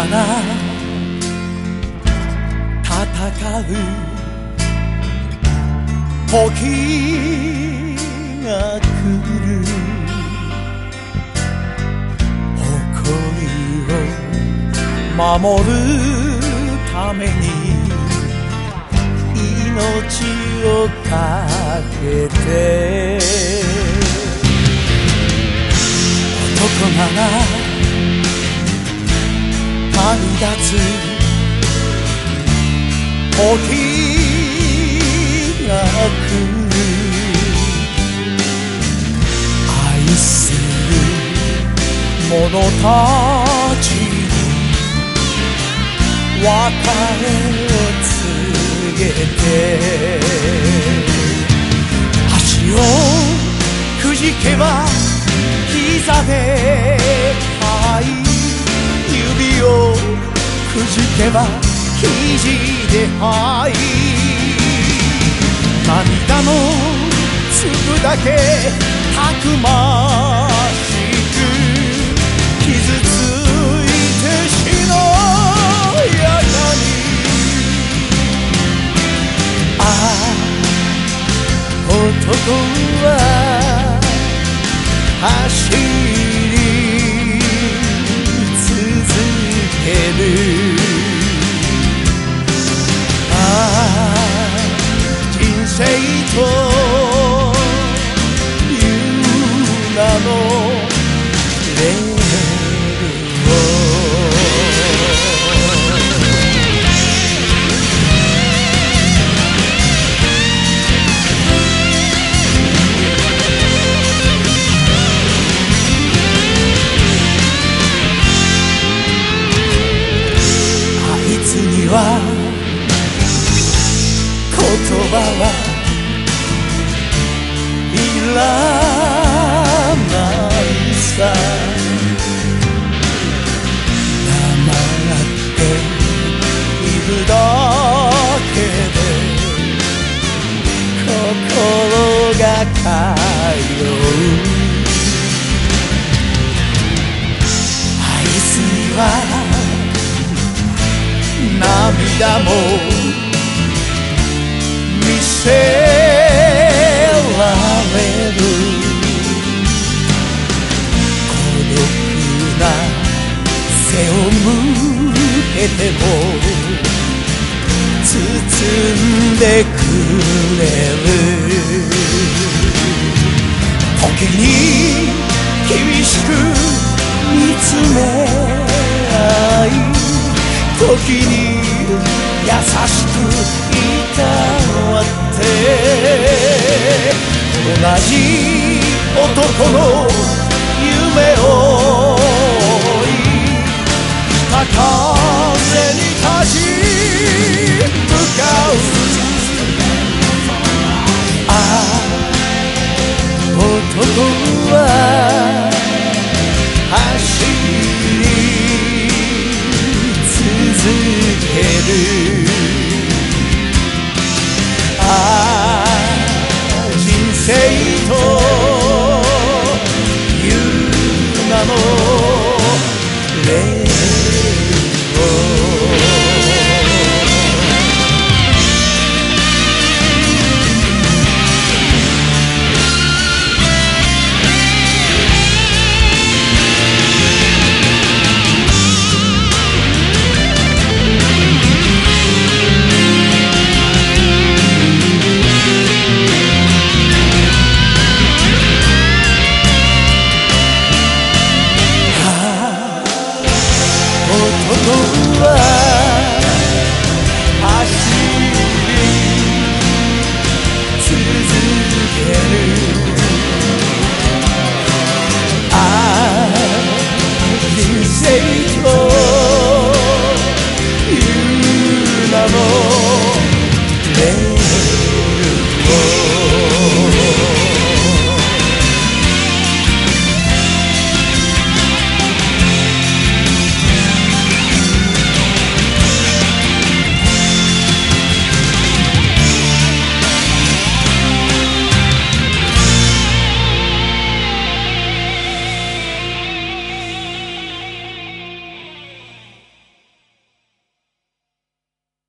男なら戦う。時が来る。誇りを守るために命をかけて。男なら旅立つ時が来る愛する者たちに別れを告げて足をくじけば膝でくじけば肘で吐い涙のつくだけたくましく傷ついてしのやかにああ男は走りけ葉はいらないさ黙っているだけで心が通う愛すには涙もせられる。孤独な背を向けても包んでくれる。時に厳しく見つめ合い時に優しくじ男の夢を追い北風に立ち向かうああ男